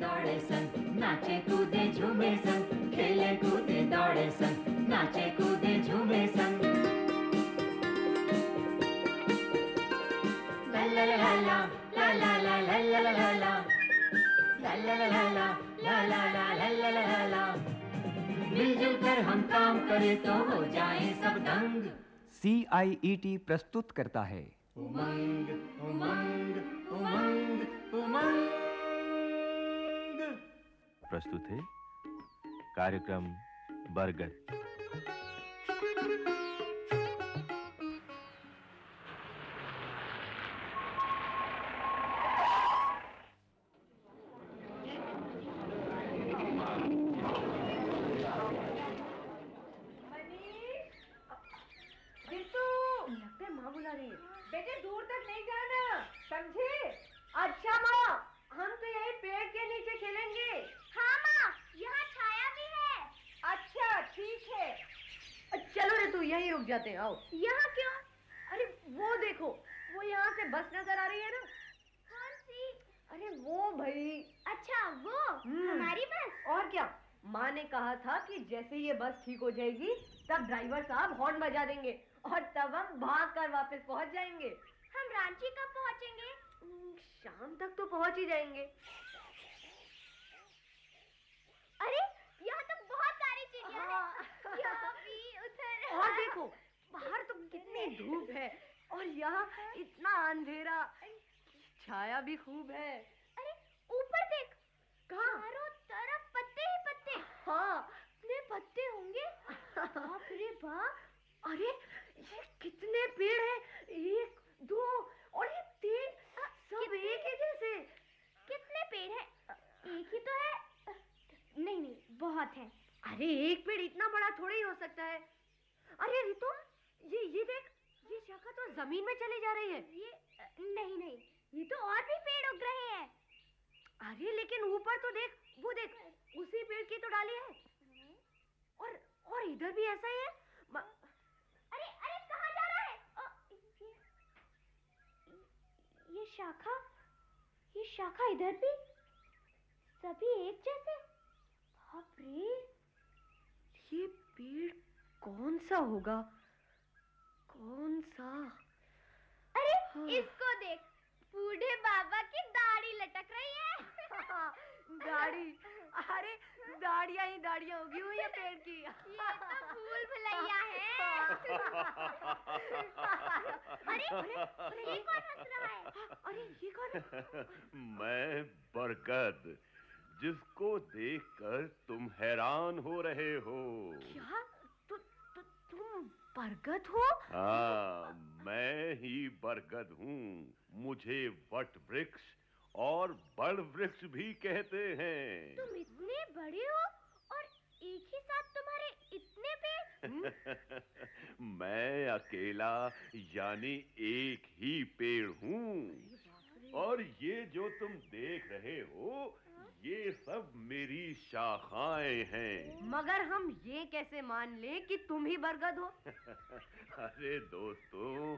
दौड़े सन नाचे कूदे दौड़े मिलजुल कर हम काम तो हो जाए सब दंग सी आई ई टी प्रस्तुत करता है उमंग उमंग उमंग उमंग प्रस्तुत है कार्यक्रम बरगद बिट्टू लगता है माँ बुला रही है बेटे दूर तक नहीं जाना समझे अच्छा माँ हम तो यही पेड़ के नीचे खेलेंगे हाँ माँ यहाँ छाया भी है अच्छा ठीक है चलो रे तू यहीं रुक जाते हैं आओ। यहाँ क्यों? अरे वो देखो वो यहाँ से बस नज़र आ रही है ना। कौन सी? अरे वो भाई। अच्छा वो हम्म। हमारी बस? और क्या? माँ ने कहा था कि जैसे ये बस ठीक हो जाएगी तब ड्राइवर साहब हॉर्न बजा देंगे और तब हम भाग कर वापस पहुँच जाएँगे। हम रांची कब पहुँचेंगे? हम्म, शाम तक तो पहुँच ही जाएँगे। अरे यहाँ तो बहुत सारी चिड़िया हाँ। हैं यहाँ भी उधर और देखो बाहर तो कितनी धूप है और यहाँ इतना अंधेरा छाया भी खूब है। अरे ऊपर देख। चारों तरफ़ पत्ते ही पत्ते। हाँ। कितने पत्ते होंगे। बाप रे बाप। अरे ये कितने पेड़ हैं। एक दो और ये तीन सब एक ही जैसे। कितने पेड़ हैं? एक ही तो है। नहीं नहीं बहुत है। अरे एक पेड़ इतना बड़ा थोड़ी ही हो सकता है। अरे रितु ये ये देख ये शाखा तो ज़मीन में चली जा रही है। ये नहीं नहीं ये तो और भी पेड़ उग रहे हैं। अरे लेकिन ऊपर तो देख वो देख उसी पेड़ की तो डाली है। और और इधर भी ऐसा ही है। म- अरे अरे कहाँ जा रहा है? अ, ये ये शाखा ये शाखा इधर भी सभी एक जैसे। बाप रे। ये पेड़ कौन सा होगा? कौन सा? अरे हाँ। इसको देख बूढ़े बाबा की दाढ़ी लटक रही है। दाढ़ी? अरे दाढ़ियाँ ही दाढ़ियाँ होगी हुई है पेड़ की। ये तो भूल भुलैया है। अरे अरे ये कौन हंस रहा है अरे ये कौन है? मैं बरगद। जिसको देखकर तुम हैरान हो रहे हो। क्या? तु, तु, तुम बरगद हो? हाँ मैं ही बरगद हूँ। मुझे वट वृक्ष और बड़ वृक्ष भी कहते हैं। तुम इतने बड़े हो और एक ही साथ तुम्हारे इतने पेड़? मैं अकेला यानी एक ही पेड़ हूँ। और ये जो तुम देख रहे हो ये सब मेरी शाखाएँ हैं। मगर हम ये कैसे मान ले कि तुम ही बरगद हो? अरे दोस्तों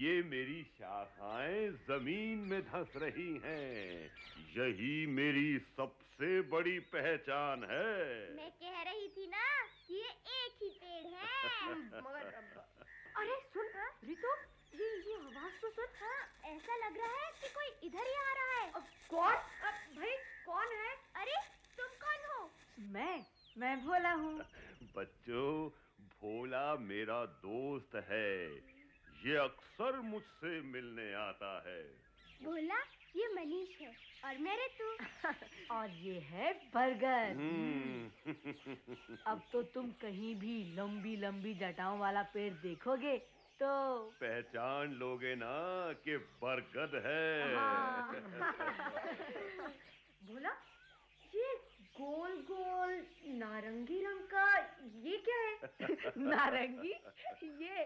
ये मेरी शाखाएँ ज़मीन में धंस रही हैं। यही मेरी सबसे बड़ी पहचान है। मैं कह रही थी ना कि ये एक ही पेड़ है। मगर अरे सुन रितु ये ये आवाज़ तो सुन। हाँ ऐसा लग रहा है कि कोई इधर ही आ रहा है। कौन अब भाई कौन है अरे तुम कौन हो मैं भोला हूँ। बच्चों भोला मेरा दोस्त है। ये अक्सर मुझसे मिलने आता है। बोला ये मनीष है और मेरे तू। और ये है बरगद। हम्म, अब तो तुम कहीं भी लंबी लंबी जटाओं वाला पेड़ देखोगे तो पहचान लोगे ना कि बरगद है। हाँ। बोला ये गोल गोल नारंगी रंग का ये क्या है नारंगी? ये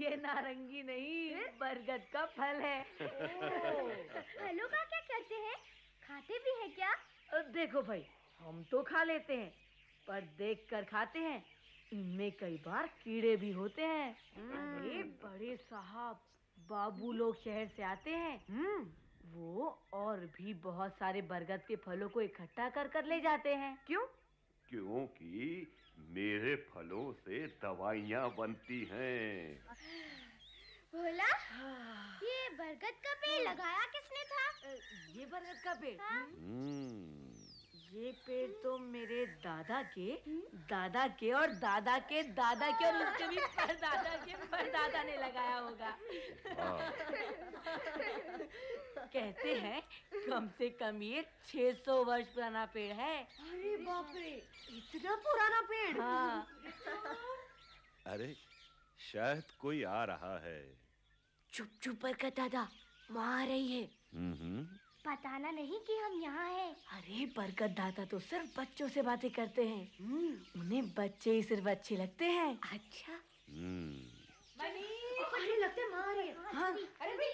ये नारंगी नहीं बरगद का फल है। फलों का क्या करते हैं? खाते भी हैं क्या? देखो भाई हम तो खा लेते हैं पर देख कर खाते हैं। इनमें कई बार कीड़े भी होते हैं। ये बड़े साहब बाबू लोग शहर से आते हैं। वो और भी बहुत सारे बरगद के फलों को इकट्ठा कर कर ले जाते हैं। क्यों? क्योंकि मेरे फलों से दवाइयाँ बनती हैं। भोला ये बरगद का पेड़ लगाया किसने था? ये बरगद का पेड़? हाँ? हम्म, ये पेड़ तो मेरे दादा के दादा के और दादा के दादा के और उसके भी परदादा के परदादा ने लगाया होगा। हाँ, कहते हैं कम से कम ये 600 वर्ष पुराना पेड़ है। अरे बाप रे इतना पुराना पेड़? हाँ। अरे शायद कोई आ रहा है। चुप चुप पर कर दादा वहाँ आ रही है। हम्म बताना नहीं कि हम यहाँ हैं। अरे बरगद दादा तो सिर्फ़ बच्चों से बातें करते हैं। उन्हें बच्चे ही सिर्फ़ अच्छे लगते हैं। अच्छा। हम्म। अरे लगते माँ आ रही है। हाँ। अरे भाई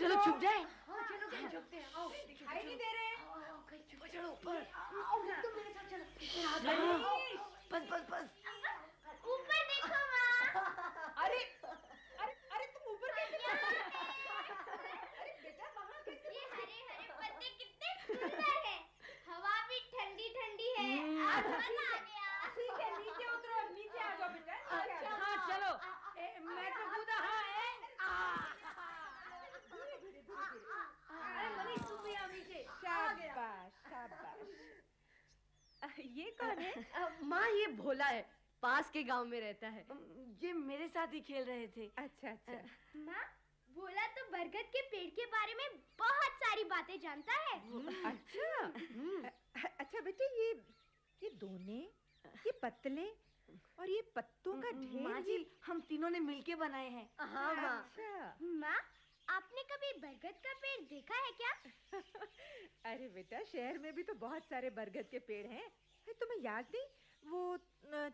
चलो छुप जाए। हाँ चलो छुपते हैं। आओ दिखाई नहीं दे रहे चलो चलो ऊपर आओ तुम मेरे साथ चलो हाँ, बस बस बस ऊपर देखो माँ अरे अरे अरे तुम ऊपर कैसे अरे बेटा वहाँ कैसे ये हरे हरे पत्ते कितने सुंदर हैं हवा भी ठंडी ठंडी है आज मज़ा आ गया ठीक है नीचे उतरो अब नीचे आ जाओ बेटा नीचे आ जाओ। हाँ चलो ए, मैं तो कूदा हाँ ए, आ, अरे मनीष तू भी आ नीचे शाबाश शाबाश ये कौन है? माँ ये भोला है पास के गाँव में रहता है। ये मेरे साथ ही खेल रहे थे। अच्छा अच्छा। माँ भोला तो बरगद के पेड़ के बारे में बहुत सारी बातें जानता है। अच्छा अ- अच्छा बेटे ये ये दोने ये पतले और ये पत्तों का ढेर माँ जी हम तीनों ने मिलके बनाए हैं। हाँ अच्छा। माँ आपने कभी बरगद का पेड़ देखा है क्या? अरे बेटा शहर में भी तो बहुत सारे बरगद के पेड़ हैं। तुम्हें याद नहीं? वो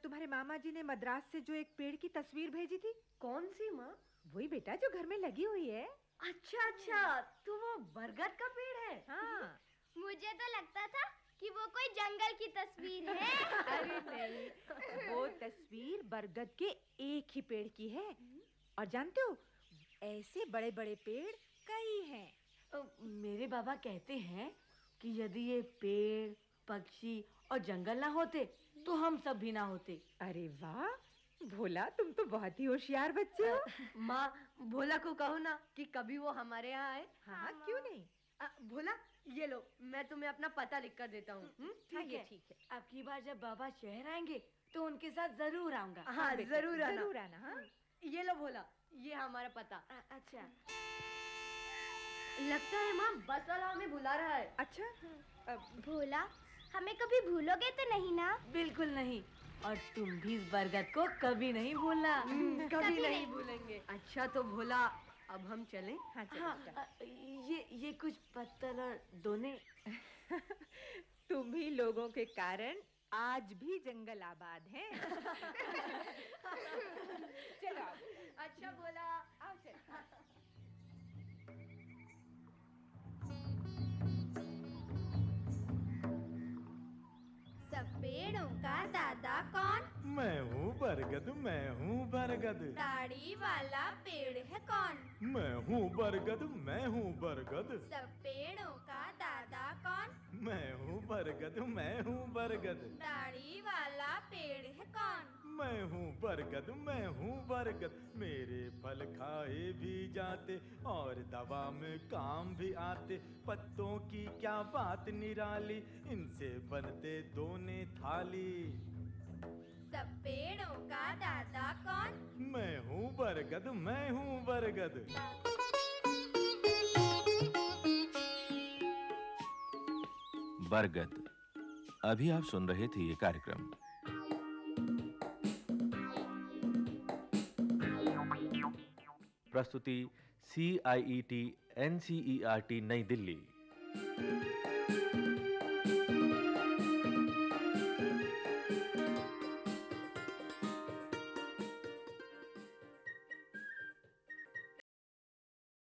तुम्हारे मामा जी ने मद्रास से जो एक पेड़ की तस्वीर भेजी थी। कौन सी माँ? वही बेटा जो घर में लगी हुई है। अच्छा अच्छा तो वो बरगद का पेड़ है। हाँ। मुझे तो लगता था कि वो कोई जंगल की तस्वीर है। अरे नहीं वो तस्वीर बरगद के एक ही पेड़ की है। और जानते हो ऐसे बड़े बड़े पेड़ कई हैं। मेरे बाबा कहते हैं कि यदि ये पेड़ पक्षी और जंगल ना होते तो हम सब भी ना होते। अरे वाह भोला तुम तो बहुत ही होशियार बच्चे हो। माँ भोला को कहो ना कि कभी वो हमारे यहाँ आए। हाँ क्यों नहीं? भोला ये लो मैं तुम्हें अपना पता लिख कर देता हूँ। हम्म? ठीक है ठीक है। अब की बार जब बाबा शहर आएँगे तो उनके साथ ज़रूर आऊँगा। हाँ बेटा, ज़रूर आना। ज़रूर आना हाँ। ये लो भोला ये हमारा पता। अच्छा। लगता है माँ बस वाला हमें बुला रहा है। अच्छा? भोला हमें कभी भूलोगे तो नहीं ना? बिल्कुल नहीं। और तुम भी इस बरगद को कभी नहीं भूलना। कभी कभी नहीं भूलेंगे। अच्छा तो भोला अब हम चलें? हाँ चलो हाँ। ये ये कुछ पत्थर और दोने। तुम ही लोगों के कारण आज भी जंगल आबाद है। चलो अच्छा भोला आओ चलो। पेड़ों का दादा कौन? मैं हूँ बरगद मैं हूँ बरगद। दाढ़ी वाला पेड़ है कौन? मैं हूँ बरगद मैं हूँ बरगद। सब पेड़ों मैं हूँ बरगद मैं हूँ बरगद। दाढ़ी वाला पेड़ है कौन? मैं हूँ बरगद मैं हूँ बरगद। मेरे फल खाए भी जाते और दवा में काम भी आते। पत्तों की क्या बात निराली इनसे बनते दोने थाली। सब पेड़ों का दादा कौन? मैं हूँ बरगद मैं हूँ बरगद। बरगद। अभी आप सुन रहे थे ये कार्यक्रम। प्रस्तुति C I E T N C E R T New Delhi.